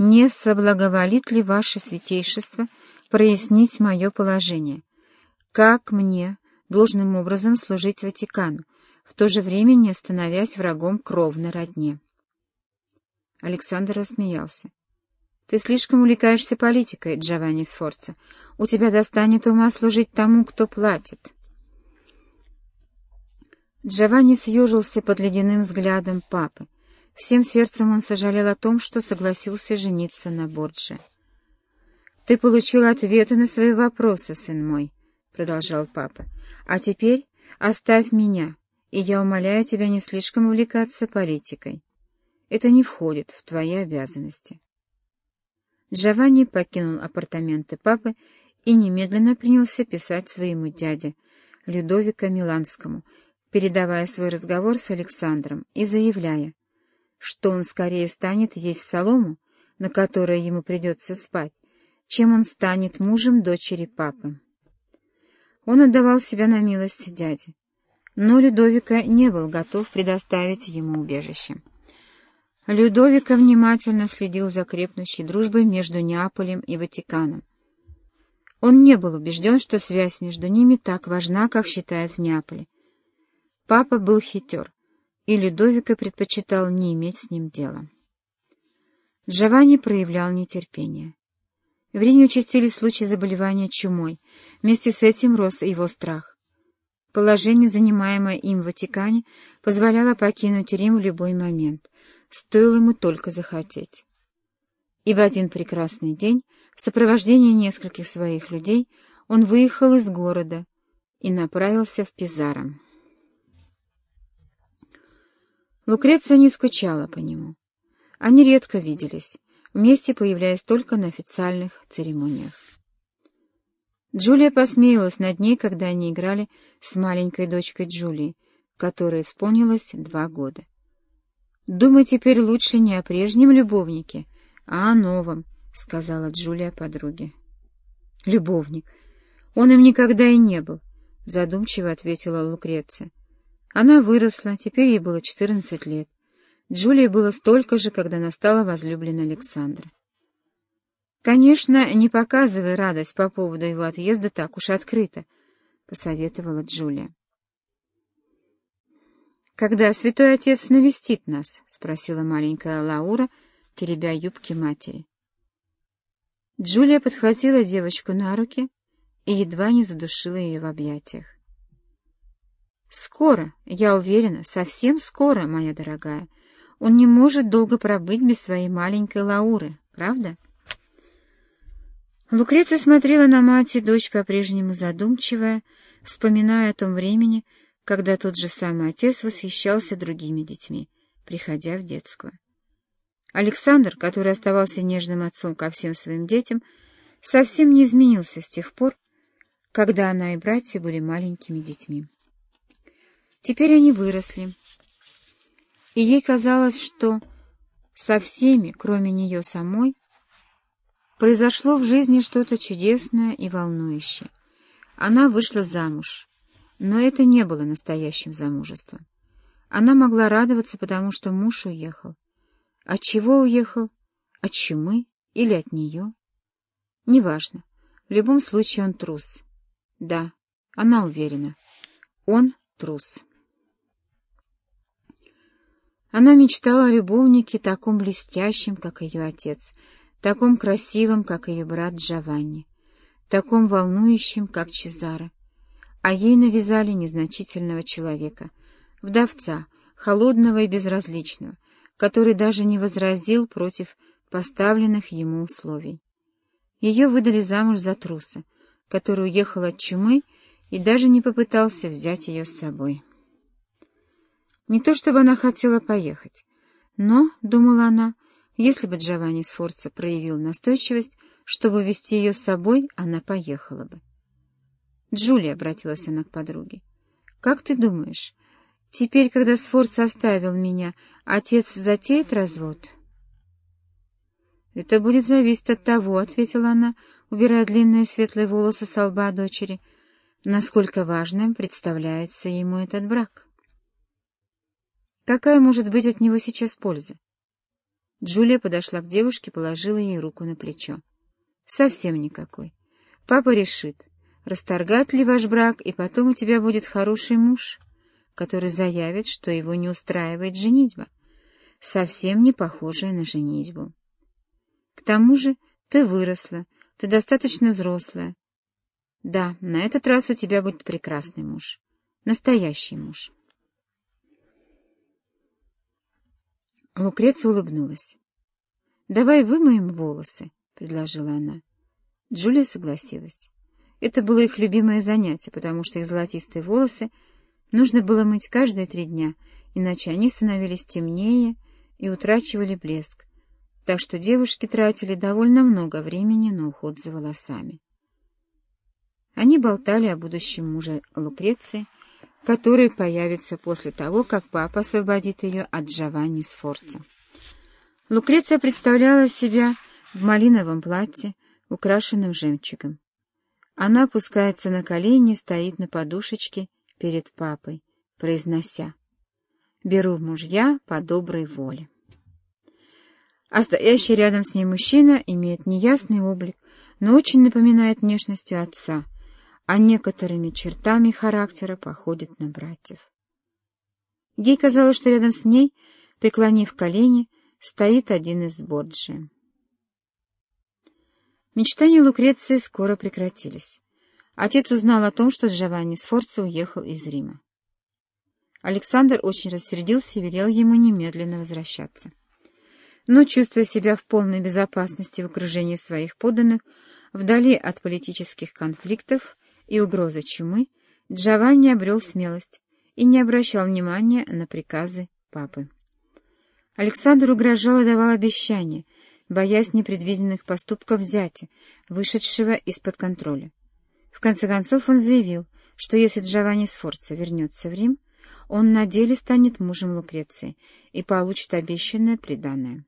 не соблаговолит ли ваше святейшество прояснить мое положение? Как мне должным образом служить Ватикану, в то же время не становясь врагом кровной родне?» Александр рассмеялся. «Ты слишком увлекаешься политикой, Джованни Сфорца. У тебя достанет ума служить тому, кто платит». Джованни съежился под ледяным взглядом папы. Всем сердцем он сожалел о том, что согласился жениться на Бордже. «Ты получил ответы на свои вопросы, сын мой», — продолжал папа. «А теперь оставь меня, и я умоляю тебя не слишком увлекаться политикой. Это не входит в твои обязанности». Джованни покинул апартаменты папы и немедленно принялся писать своему дяде, Людовика Миланскому, передавая свой разговор с Александром и заявляя, что он скорее станет есть солому, на которой ему придется спать, чем он станет мужем дочери папы. Он отдавал себя на милость дяде, но Людовика не был готов предоставить ему убежище. Людовика внимательно следил за крепнущей дружбой между Неаполем и Ватиканом. Он не был убежден, что связь между ними так важна, как считают в Неаполе. Папа был хитер, и Людовика предпочитал не иметь с ним дела. Джованни проявлял нетерпение. В Риме участились случаи заболевания чумой. Вместе с этим рос его страх. Положение, занимаемое им в Ватикане, позволяло покинуть Рим в любой момент. Стоило ему только захотеть. И в один прекрасный день, в сопровождении нескольких своих людей, он выехал из города и направился в Пизаро. Лукреция не скучала по нему. Они редко виделись, вместе появляясь только на официальных церемониях. Джулия посмеялась над ней, когда они играли с маленькой дочкой Джулии, которой исполнилось два года. «Думаю, теперь лучше не о прежнем любовнике, а о новом», — сказала Джулия подруге. «Любовник. Он им никогда и не был», — задумчиво ответила Лукреция. Она выросла, теперь ей было 14 лет. Джулии было столько же, когда она стала возлюбленной Александра. «Конечно, не показывай радость по поводу его отъезда так уж открыто», — посоветовала Джулия. «Когда святой отец навестит нас?» — спросила маленькая Лаура, теребя юбки матери. Джулия подхватила девочку на руки и едва не задушила ее в объятиях. «Скоро, я уверена, совсем скоро, моя дорогая. Он не может долго пробыть без своей маленькой Лауры, правда?» Лукреция смотрела на мать и дочь по-прежнему задумчивая, вспоминая о том времени, когда тот же самый отец восхищался другими детьми, приходя в детскую. Александр, который оставался нежным отцом ко всем своим детям, совсем не изменился с тех пор, когда она и братья были маленькими детьми. Теперь они выросли, и ей казалось, что со всеми, кроме нее самой, произошло в жизни что-то чудесное и волнующее. Она вышла замуж, но это не было настоящим замужеством. Она могла радоваться, потому что муж уехал. От чего уехал? От чумы или от нее? Неважно. В любом случае он трус. Да, она уверена. Он трус. Она мечтала о любовнике таком блестящем, как ее отец, таком красивом, как ее брат Джованни, таком волнующем, как Чезаро. А ей навязали незначительного человека, вдовца, холодного и безразличного, который даже не возразил против поставленных ему условий. Ее выдали замуж за труса, который уехал от чумы и даже не попытался взять ее с собой. Не то чтобы она хотела поехать, но, — думала она, — если бы Джованни Сфорца проявил настойчивость, чтобы вести ее с собой, она поехала бы. Джулия, — обратилась она к подруге, — как ты думаешь, теперь, когда Сфорца оставил меня, отец затеет развод? — Это будет зависеть от того, — ответила она, убирая длинные светлые волосы с лба дочери, — насколько важным представляется ему этот брак. Какая может быть от него сейчас польза? Джулия подошла к девушке, положила ей руку на плечо. Совсем никакой. Папа решит, расторгать ли ваш брак, и потом у тебя будет хороший муж, который заявит, что его не устраивает женитьба, совсем не похожая на женитьбу. К тому же ты выросла, ты достаточно взрослая. Да, на этот раз у тебя будет прекрасный муж, настоящий муж. Лукреция улыбнулась. «Давай вымоем волосы», — предложила она. Джулия согласилась. Это было их любимое занятие, потому что их золотистые волосы нужно было мыть каждые три дня, иначе они становились темнее и утрачивали блеск, так что девушки тратили довольно много времени на уход за волосами. Они болтали о будущем муже Лукреции, который появится после того, как папа освободит ее от Джованни Сфорца. Лукреция представляла себя в малиновом платье, украшенном жемчугом. Она опускается на колени, стоит на подушечке перед папой, произнося «Беру мужья по доброй воле». А стоящий рядом с ней мужчина имеет неясный облик, но очень напоминает внешностью отца — а некоторыми чертами характера походит на братьев. Ей казалось, что рядом с ней, преклонив колени, стоит один из Борджи. Мечтания Лукреции скоро прекратились. Отец узнал о том, что Джованни Сфорца уехал из Рима. Александр очень рассердился и велел ему немедленно возвращаться. Но, чувствуя себя в полной безопасности в окружении своих подданных, вдали от политических конфликтов, и угрозы чумы, Джованни обрел смелость и не обращал внимания на приказы папы. Александр угрожал и давал обещания, боясь непредвиденных поступков зятя, вышедшего из-под контроля. В конце концов он заявил, что если Джованни Сфорца вернется в Рим, он на деле станет мужем Лукреции и получит обещанное приданное.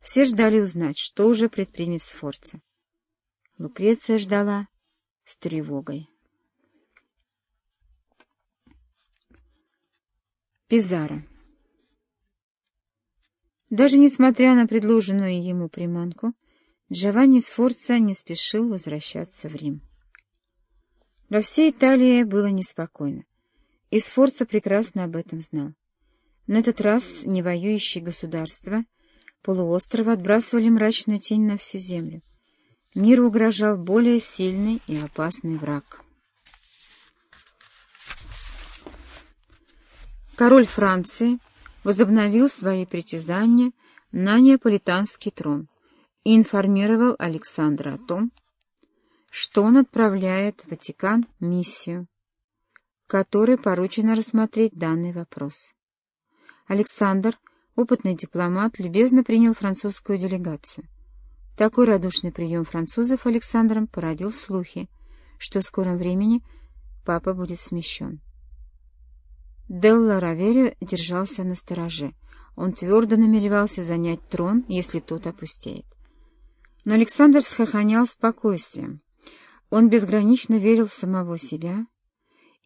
Все ждали узнать, что уже предпримет Сфорца. Лукреция ждала с тревогой. Пизаро Даже несмотря на предложенную ему приманку, Джованни Сфорца не спешил возвращаться в Рим. Во всей Италии было неспокойно, и Сфорца прекрасно об этом знал. На этот раз невоюющие государства полуострова отбрасывали мрачную тень на всю землю, Миру угрожал более сильный и опасный враг. Король Франции возобновил свои притязания на неаполитанский трон и информировал Александра о том, что он отправляет в Ватикан миссию, которой поручено рассмотреть данный вопрос. Александр, опытный дипломат, любезно принял французскую делегацию — такой радушный прием французов Александром породил слухи, что в скором времени папа будет смещен. Делла Равери держался на стороже. Он твердо намеревался занять трон, если тот опустеет. Но Александр сохранял спокойствие. Он безгранично верил в самого себя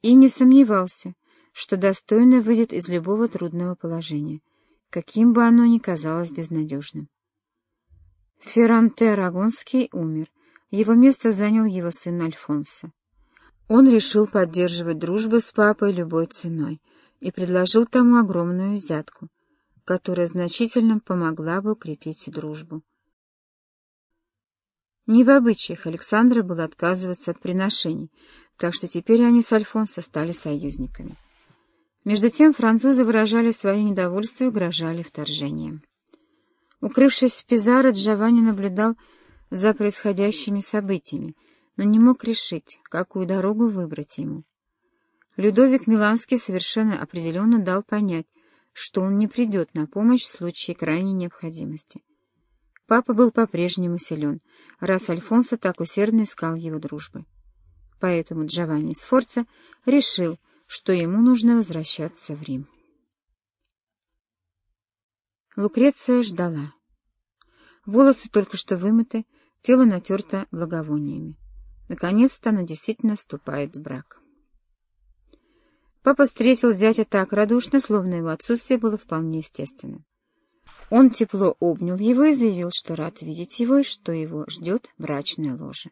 и не сомневался, что достойно выйдет из любого трудного положения, каким бы оно ни казалось безнадежным. Ферранте Арагонский умер. Его место занял его сын Альфонсо. Он решил поддерживать дружбу с папой любой ценой и предложил тому огромную взятку, которая значительно помогла бы укрепить дружбу. Не в обычаях Александра было отказываться от приношений, так что теперь они с Альфонсо стали союзниками. Между тем французы выражали свое недовольство и угрожали вторжением. Укрывшись в Пизаро, Джованни наблюдал за происходящими событиями, но не мог решить, какую дорогу выбрать ему. Людовик Миланский совершенно определенно дал понять, что он не придет на помощь в случае крайней необходимости. Папа был по-прежнему силен, раз Альфонсо так усердно искал его дружбы. Поэтому Джованни Сфорца решил, что ему нужно возвращаться в Рим. Лукреция ждала. Волосы только что вымыты, тело натерто благовониями. Наконец-то она действительно вступает в брак. Папа встретил зятя так радушно, словно его отсутствие было вполне естественным. Он тепло обнял его и заявил, что рад видеть его и что его ждет брачное ложе.